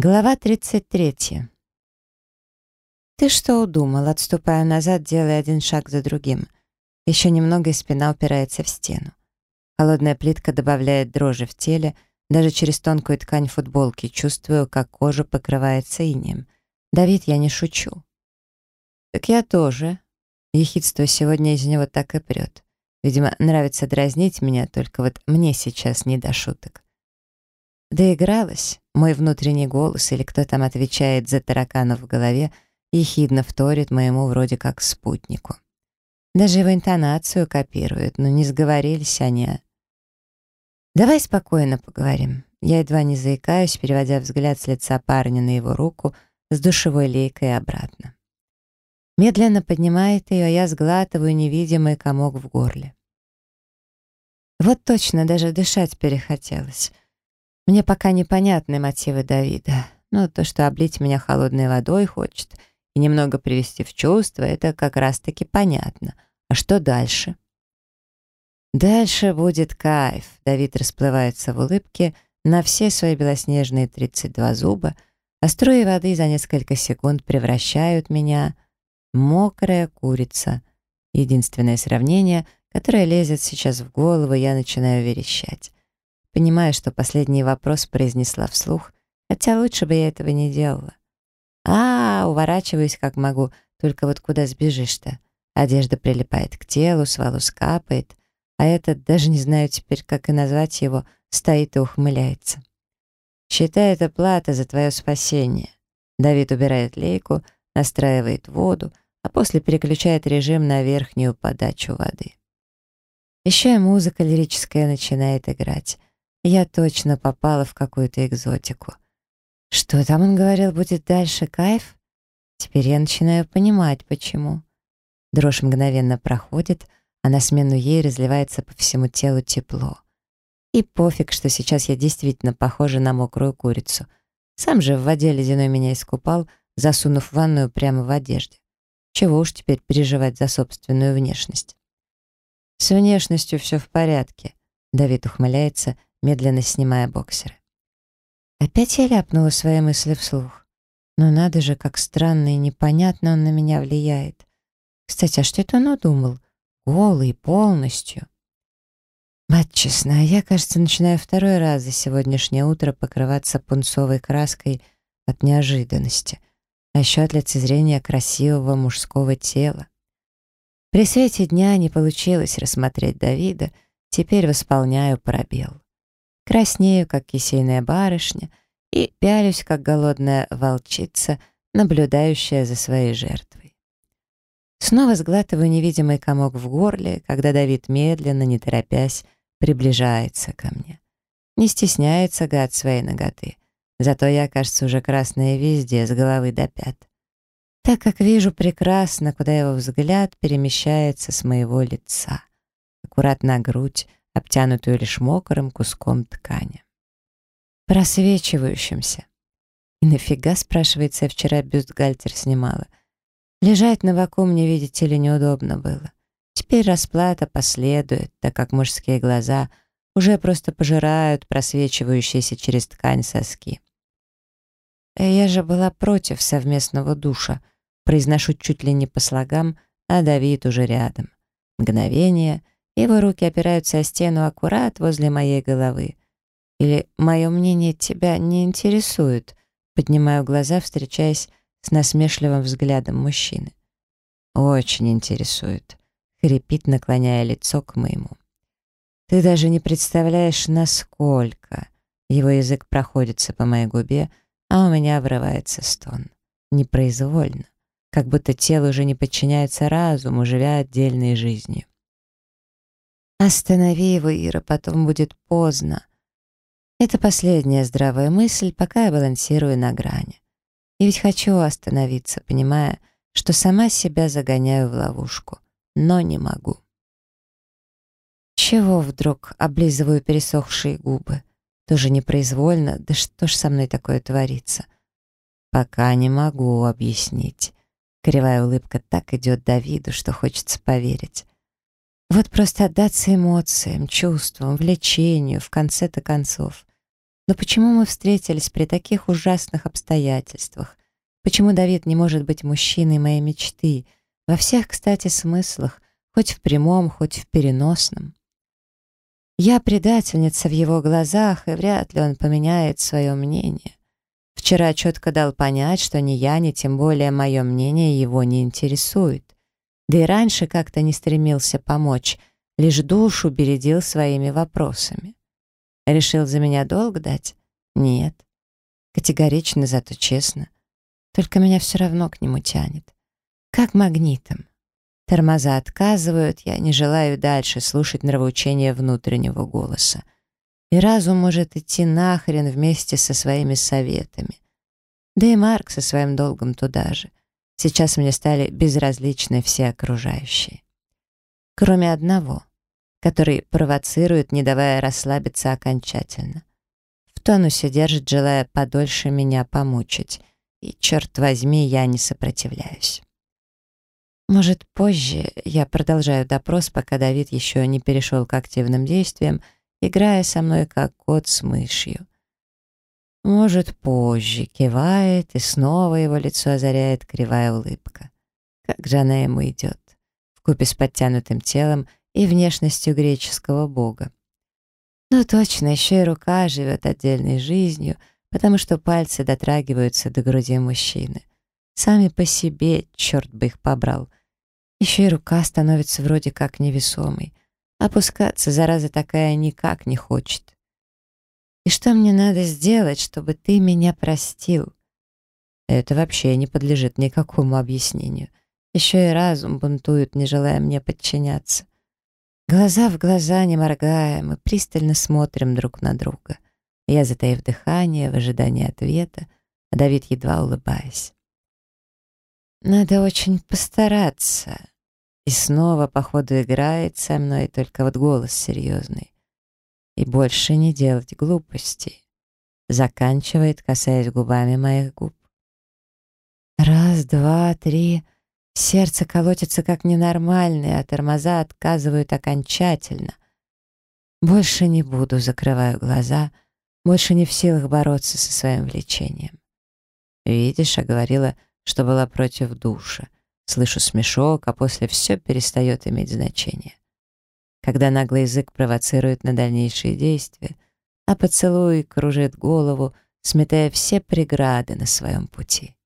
Глава 33. «Ты что удумал?» Отступаю назад, делая один шаг за другим. Еще немного, и спина упирается в стену. Холодная плитка добавляет дрожи в теле, даже через тонкую ткань футболки чувствую, как кожа покрывается инеем. «Давид, я не шучу». «Так я тоже». Ехидство сегодня из него так и прет. Видимо, нравится дразнить меня, только вот мне сейчас не до шуток. Доигралась. Мой внутренний голос или кто там отвечает за тараканов в голове ехидно вторит моему вроде как спутнику. Даже его интонацию копируют, но не сговорились они. «Давай спокойно поговорим». Я едва не заикаюсь, переводя взгляд с лица парня на его руку с душевой лейкой обратно. Медленно поднимает ее, а я сглатываю невидимый комок в горле. Вот точно, даже дышать перехотелось. Мне пока непонятны мотивы Давида. Но то, что облить меня холодной водой хочет и немного привести в чувство, это как раз-таки понятно. А что дальше? Дальше будет кайф. Давид расплывается в улыбке на все свои белоснежные 32 зуба, а струи воды за несколько секунд превращают меня мокрая курица. Единственное сравнение, которое лезет сейчас в голову, я начинаю верещать. Понимая, что последний вопрос произнесла вслух, хотя лучше бы я этого не делала. А, -а, -а уворачиваюсь как могу, только вот куда сбежишь-то? Одежда прилипает к телу, с волос капает, а этот, даже не знаю теперь, как и назвать его, стоит и ухмыляется. Считай это плата за твое спасение. Давид убирает лейку, настраивает воду, а после переключает режим на верхнюю подачу воды. Еще и музыка лирическая начинает играть. Я точно попала в какую-то экзотику. Что там он говорил, будет дальше кайф? Теперь я начинаю понимать, почему. Дрожь мгновенно проходит, а на смену ей разливается по всему телу тепло. И пофиг, что сейчас я действительно похожа на мокрую курицу. Сам же в воде ледяной меня искупал, засунув ванную прямо в одежде. Чего уж теперь переживать за собственную внешность. С внешностью все в порядке. Давид ухмыляется, медленно снимая боксеры. Опять я ляпнула свои мысли вслух. Но надо же, как странно и непонятно он на меня влияет. Кстати, а что это он удумал? Голый, полностью. Мать честная, я, кажется, начинаю второй раз за сегодняшнее утро покрываться пунцовой краской от неожиданности, а еще от лицезрения красивого мужского тела. При свете дня не получилось рассмотреть Давида, теперь восполняю пробел краснею, как кисейная барышня, и пялюсь, как голодная волчица, наблюдающая за своей жертвой. Снова сглатываю невидимый комок в горле, когда Давид медленно, не торопясь, приближается ко мне. Не стесняется гад своей ноготы. Зато я, кажется, уже красная везде, с головы до пят. Так как вижу прекрасно, куда его взгляд перемещается с моего лица. Аккуратно грудь, обтянутую лишь мокрым куском ткани. Просвечивающимся. И нафига, спрашивается, я вчера бюстгальтер снимала. Лежать на боку видите ли, неудобно было. Теперь расплата последует, так как мужские глаза уже просто пожирают просвечивающиеся через ткань соски. Э, я же была против совместного душа, произношу чуть ли не по слогам, а Давид уже рядом. Мгновение — его руки опираются о стену аккурат возле моей головы. Или мое мнение тебя не интересует? Поднимаю глаза, встречаясь с насмешливым взглядом мужчины. Очень интересует. Хрипит, наклоняя лицо к моему. Ты даже не представляешь, насколько. Его язык проходится по моей губе, а у меня врывается стон. Непроизвольно. Как будто тело уже не подчиняется разуму, живя отдельной жизнью. Останови его, Ира, потом будет поздно. Это последняя здравая мысль, пока я балансирую на грани. И ведь хочу остановиться, понимая, что сама себя загоняю в ловушку, но не могу. Чего вдруг облизываю пересохшие губы? Тоже непроизвольно, да что ж со мной такое творится? Пока не могу объяснить. Кривая улыбка так идет Давиду, что хочется поверить. Вот просто отдаться эмоциям, чувствам, влечению, в конце-то концов. Но почему мы встретились при таких ужасных обстоятельствах? Почему Давид не может быть мужчиной моей мечты? Во всех, кстати, смыслах, хоть в прямом, хоть в переносном. Я предательница в его глазах, и вряд ли он поменяет свое мнение. Вчера четко дал понять, что ни я, ни тем более мое мнение его не интересует. Да и раньше как-то не стремился помочь, лишь душу бередил своими вопросами. Решил за меня долг дать? Нет. Категорично, зато честно. Только меня все равно к нему тянет. Как магнитом. Тормоза отказывают, я не желаю дальше слушать нравоучения внутреннего голоса. И разум может идти нахрен вместе со своими советами. Да и Марк со своим долгом туда же. Сейчас мне стали безразличны все окружающие. Кроме одного, который провоцирует, не давая расслабиться окончательно. В тонусе держит, желая подольше меня помучить. И, черт возьми, я не сопротивляюсь. Может, позже я продолжаю допрос, пока Давид еще не перешел к активным действиям, играя со мной как кот с мышью. Может, позже кивает, и снова его лицо озаряет кривая улыбка. Как же она ему идет, вкупе с подтянутым телом и внешностью греческого бога. Но точно, еще и рука живет отдельной жизнью, потому что пальцы дотрагиваются до груди мужчины. Сами по себе, черт бы их побрал. Еще и рука становится вроде как невесомой. Опускаться, зараза такая, никак не хочет. И что мне надо сделать, чтобы ты меня простил? Это вообще не подлежит никакому объяснению. Еще и разум бунтует, не желая мне подчиняться. Глаза в глаза, не моргая, мы пристально смотрим друг на друга. Я, затаив дыхание, в ожидании ответа, а Давид едва улыбаясь. «Надо очень постараться», и снова, походу, играет со мной, только вот голос серьезный. И больше не делать глупостей. Заканчивает, касаясь губами моих губ. Раз, два, три. Сердце колотится как ненормальное, а тормоза отказывают окончательно. Больше не буду, закрываю глаза, больше не в силах бороться со своим влечением. Видишь, а говорила, что была против душа. Слышу смешок, а после все перестает иметь значение. Когда наглый язык провоцирует на дальнейшие действия, а поцелуй кружит голову, сметая все преграды на своем пути.